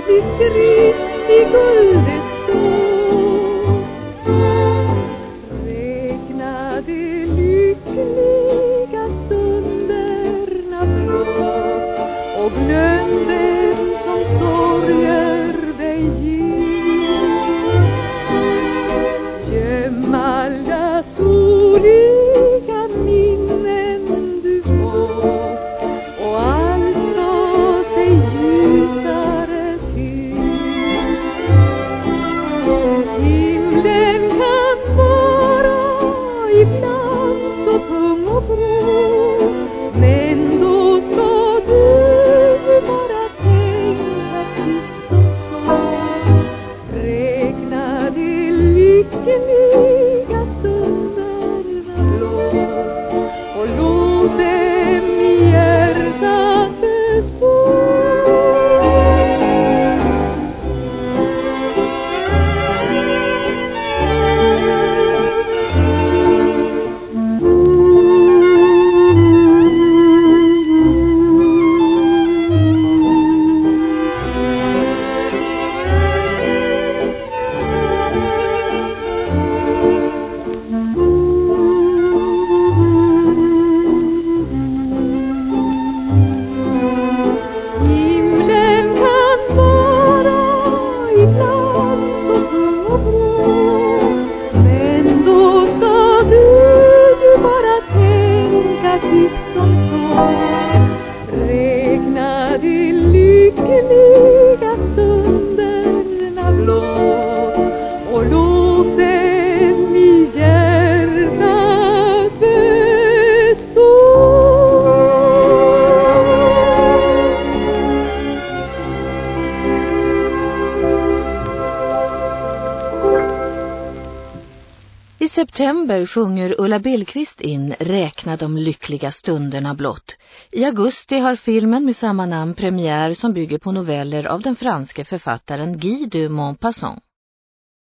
ljuvlig skrift i guldet står. Räkna de lyckliga stunderna blott och glöm dem som sorger dig ger. Please give me. september sjunger Ulla Billqvist in Räkna de lyckliga stunderna blott. I augusti har filmen med samma namn premiär som bygger på noveller av den franske författaren Guy de Montpassant.